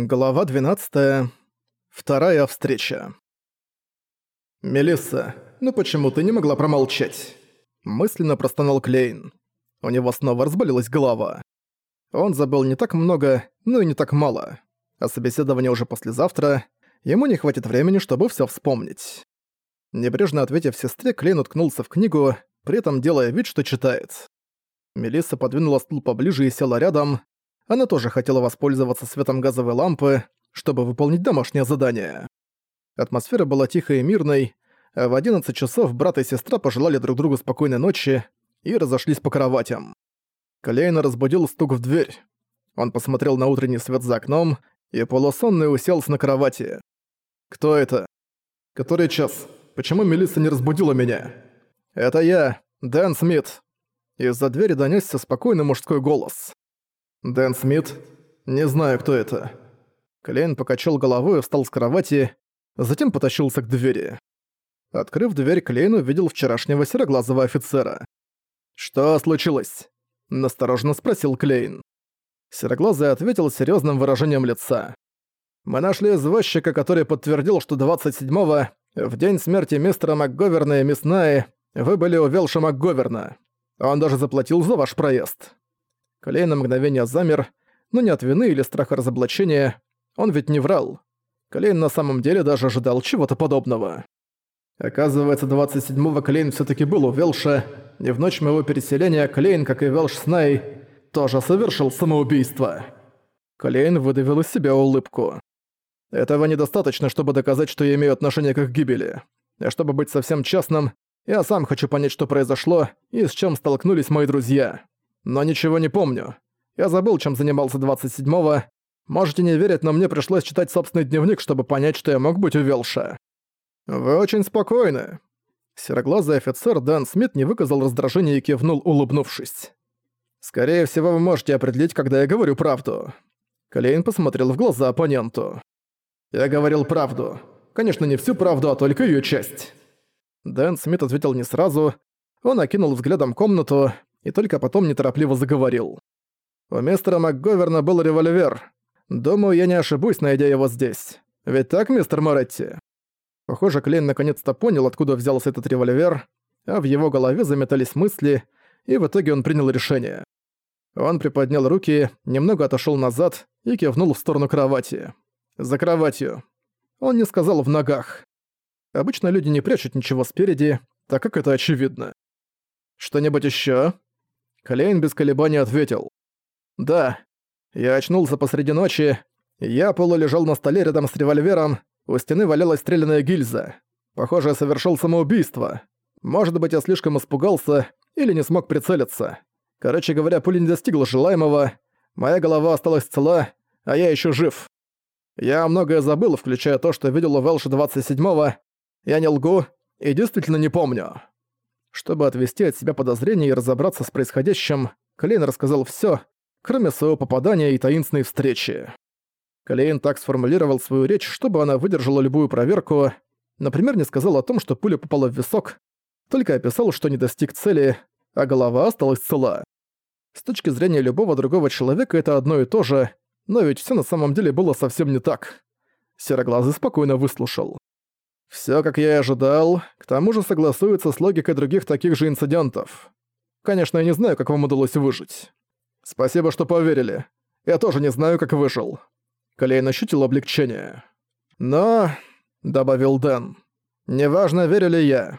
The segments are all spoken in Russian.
Глава 12. Вторая встреча. «Мелисса, ну почему ты не могла промолчать?» Мысленно простонал Клейн. У него снова разболелась голова. Он забыл не так много, но и не так мало. А собеседование уже послезавтра. Ему не хватит времени, чтобы всё вспомнить. Небрежно ответив сестре, Клейн уткнулся в книгу, при этом делая вид, что читает. Мелисса подвинула стул поближе и села рядом, она тоже хотела воспользоваться светом газовой лампы, чтобы выполнить домашнее задание. Атмосфера была тихой и мирной, а в 11 часов брат и сестра пожелали друг другу спокойной ночи и разошлись по кроватям. Клейна разбудил стук в дверь. Он посмотрел на утренний свет за окном и полусонный уселся на кровати. «Кто это? Который час? Почему Мелисса не разбудила меня?» «Это я, Дэн Смит». Из-за двери донёсся спокойный мужской голос. «Дэн Смит? Не знаю, кто это». Клейн покачал головой встал с кровати, затем потащился к двери. Открыв дверь, Клейн увидел вчерашнего сероглазого офицера. «Что случилось?» – настороженно спросил Клейн. Сероглазый ответил серьезным выражением лица. «Мы нашли извозчика, который подтвердил, что 27-го, в день смерти мистера МакГоверна и мисс Наи, вы были у Велша МакГоверна. Он даже заплатил за ваш проезд». Клей на мгновение замер, но не от вины или страха разоблачения, он ведь не врал. Клейн на самом деле даже ожидал чего-то подобного. Оказывается, 27-го Клейн все таки был у Велша, и в ночь моего переселения Клейн, как и Велш Снай, тоже совершил самоубийство. Клейн выдавил из себя улыбку. Этого недостаточно, чтобы доказать, что я имею отношение к их гибели. А чтобы быть совсем честным, я сам хочу понять, что произошло и с чем столкнулись мои друзья но ничего не помню. Я забыл, чем занимался 27-го. Можете не верить, но мне пришлось читать собственный дневник, чтобы понять, что я мог быть у. Вы очень спокойны. Сероглазый офицер Дэн Смит не выказал раздражения и кивнул, улыбнувшись. «Скорее всего, вы можете определить, когда я говорю правду». Клейн посмотрел в глаза оппоненту. «Я говорил правду. Конечно, не всю правду, а только её часть». Дэн Смит ответил не сразу. Он окинул взглядом комнату, и только потом неторопливо заговорил. «У мистера МакГоверна был револьвер. Думаю, я не ошибусь, найдя его здесь. Ведь так, мистер Моретти?» Похоже, Клейн наконец-то понял, откуда взялся этот револьвер, а в его голове заметались мысли, и в итоге он принял решение. Он приподнял руки, немного отошёл назад и кивнул в сторону кровати. «За кроватью». Он не сказал «в ногах». Обычно люди не прячут ничего спереди, так как это очевидно. «Что-нибудь ещё?» Клейн без колебаний ответил. «Да. Я очнулся посреди ночи. Я полулежал на столе рядом с револьвером. У стены валялась стрелянная гильза. Похоже, я совершил самоубийство. Может быть, я слишком испугался или не смог прицелиться. Короче говоря, пуля не достигла желаемого. Моя голова осталась цела, а я еще жив. Я многое забыл, включая то, что видел у Велша 27-го. Я не лгу и действительно не помню. Чтобы отвести от себя подозрения и разобраться с происходящим, Клейн рассказал всё, кроме своего попадания и таинственной встречи. Клейн так сформулировал свою речь, чтобы она выдержала любую проверку, например, не сказал о том, что пуля попала в висок, только описал, что не достиг цели, а голова осталась цела. С точки зрения любого другого человека это одно и то же, но ведь всё на самом деле было совсем не так. Сероглазый спокойно выслушал. Все, как я и ожидал, к тому же согласуется с логикой других таких же инцидентов. Конечно, я не знаю, как вам удалось выжить. Спасибо, что поверили. Я тоже не знаю, как выжил. Клейн ощутил облегчение. Но, — добавил Дэн, — неважно, верю ли я.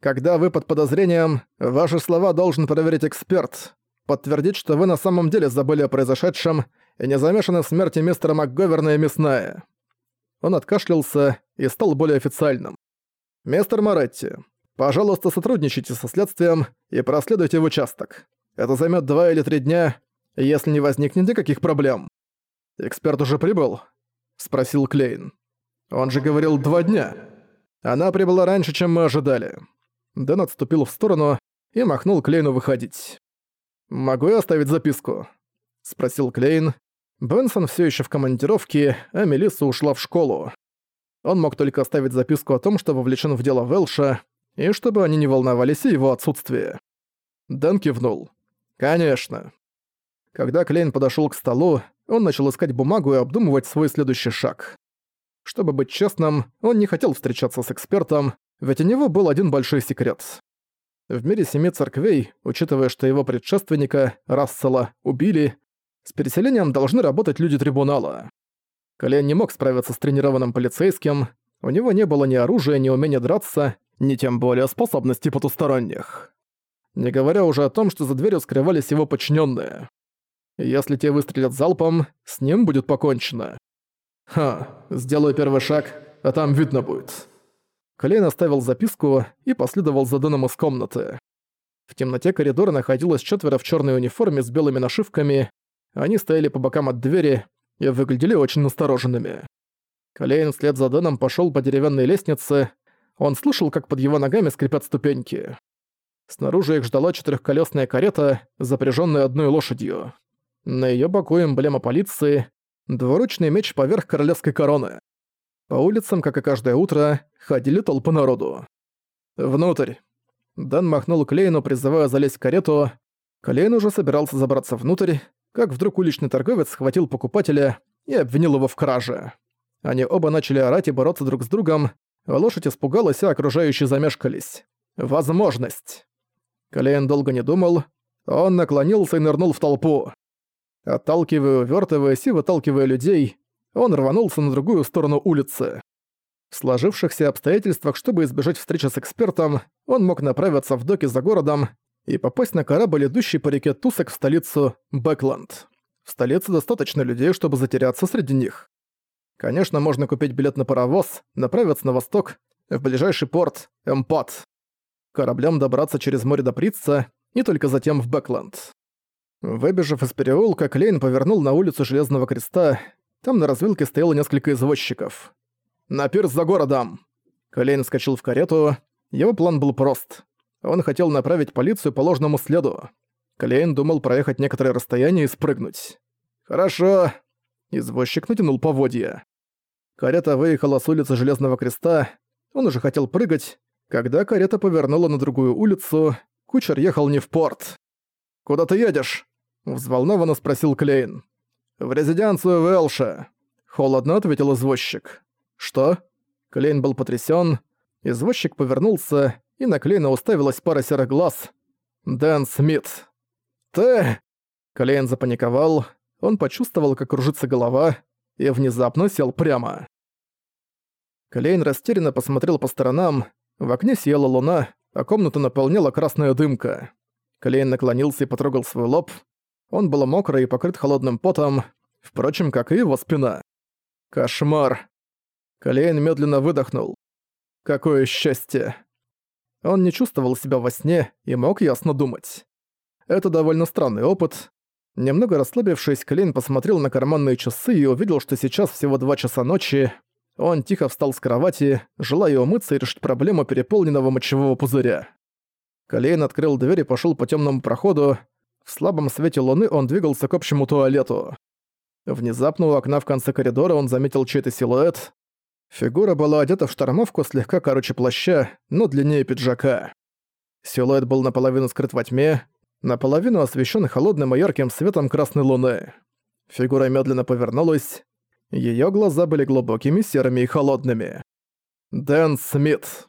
Когда вы под подозрением, ваши слова должен проверить эксперт, подтвердить, что вы на самом деле забыли о произошедшем и не замешаны в смерти мистера МакГоверна и Мясная. Он откашлялся и стал более официальным. «Мистер Моретти, пожалуйста, сотрудничайте со следствием и проследуйте в участок. Это займет два или три дня, если не возникнет никаких проблем». «Эксперт уже прибыл?» — спросил Клейн. «Он же говорил два дня. Она прибыла раньше, чем мы ожидали». Дэн отступил в сторону и махнул Клейну выходить. «Могу я оставить записку?» — спросил Клейн, Бенсон все еще в командировке, а Мелисса ушла в школу. Он мог только оставить записку о том, что вовлечен в дело Велша, и чтобы они не волновались о его отсутствии. Дэн кивнул. «Конечно». Когда Клейн подошел к столу, он начал искать бумагу и обдумывать свой следующий шаг. Чтобы быть честным, он не хотел встречаться с экспертом, ведь у него был один большой секрет. В мире семи церквей, учитывая, что его предшественника, Рассела, убили, с переселением должны работать люди трибунала. Колян не мог справиться с тренированным полицейским, у него не было ни оружия, ни умения драться, ни тем более способностей потусторонних. Не говоря уже о том, что за дверью скрывались его подчиненные. Если те выстрелят залпом, с ним будет покончено. Ха, сделаю первый шаг, а там видно будет. Клейн оставил записку и последовал за Дэном из комнаты. В темноте коридора находилось четверо в черной униформе с белыми нашивками. Они стояли по бокам от двери и выглядели очень настороженными. Клейн вслед за Дэном пошел по деревянной лестнице. Он слышал, как под его ногами скрипят ступеньки. Снаружи их ждала четырехколесная карета, запряженная одной лошадью. На ее боку эмблема полиции, двуручный меч поверх королевской короны. По улицам, как и каждое утро, ходили толпы народу. «Внутрь!» Дэн махнул Клейну, призывая залезть в карету. Клейн уже собирался забраться внутрь, как вдруг уличный торговец схватил покупателя и обвинил его в краже. Они оба начали орать и бороться друг с другом, лошадь испугалась, а окружающие замешкались. Возможность. Клейн долго не думал. Он наклонился и нырнул в толпу. Отталкивая, увёртываясь и выталкивая людей, он рванулся на другую сторону улицы. В сложившихся обстоятельствах, чтобы избежать встречи с экспертом, он мог направиться в доки за городом и попасть на корабль, идущий по реке Тусок в столицу Бэкленд. В столице достаточно людей, чтобы затеряться среди них. Конечно, можно купить билет на паровоз, направиться на восток, в ближайший порт Эмпат. Кораблем добраться через море до Притца и только затем в Бэкленд. Выбежав из переулка, Клейн повернул на улицу Железного Креста там на развилке стояло несколько извозчиков. «На пирс за городом!» Колейн вскочил в карету. Его план был прост. Он хотел направить полицию по ложному следу. Клейн думал проехать некоторое расстояние и спрыгнуть. «Хорошо!» Извозчик натянул поводья. Карета выехала с улицы Железного Креста. Он уже хотел прыгать, когда карета повернула на другую улицу. Кучер ехал не в порт. «Куда ты едешь?» — взволнованно спросил Клейн. «В резиденцию Вэлша», — холодно ответил извозчик. «Что?» Клейн был потрясен. Извозчик повернулся, и на Клейна уставилась пара серых глаз. «Дэн Смит». «Ты...» Клейн запаниковал. Он почувствовал, как кружится голова, и внезапно сел прямо. Клейн растерянно посмотрел по сторонам. В окне сияла луна, а комнату наполняла красная дымка. Клейн наклонился и потрогал свой лоб. Он был мокрый и покрыт холодным потом, впрочем, как и его спина. Кошмар. Калейн медленно выдохнул. Какое счастье. Он не чувствовал себя во сне и мог ясно думать. Это довольно странный опыт. Немного расслабившись, Клейн посмотрел на карманные часы и увидел, что сейчас всего два часа ночи. Он тихо встал с кровати, желая умыться и решить проблему переполненного мочевого пузыря. Клейн открыл дверь и пошел по темному проходу, в слабом свете луны он двигался к общему туалету. Внезапно у окна в конце коридора он заметил чей-то силуэт. Фигура была одета в штормовку слегка короче плаща, но длиннее пиджака. Силуэт был наполовину скрыт во тьме, наполовину освещен холодным и ярким светом красной луны. Фигура медленно повернулась. Ее глаза были глубокими, серыми и холодными. Дэн Смит.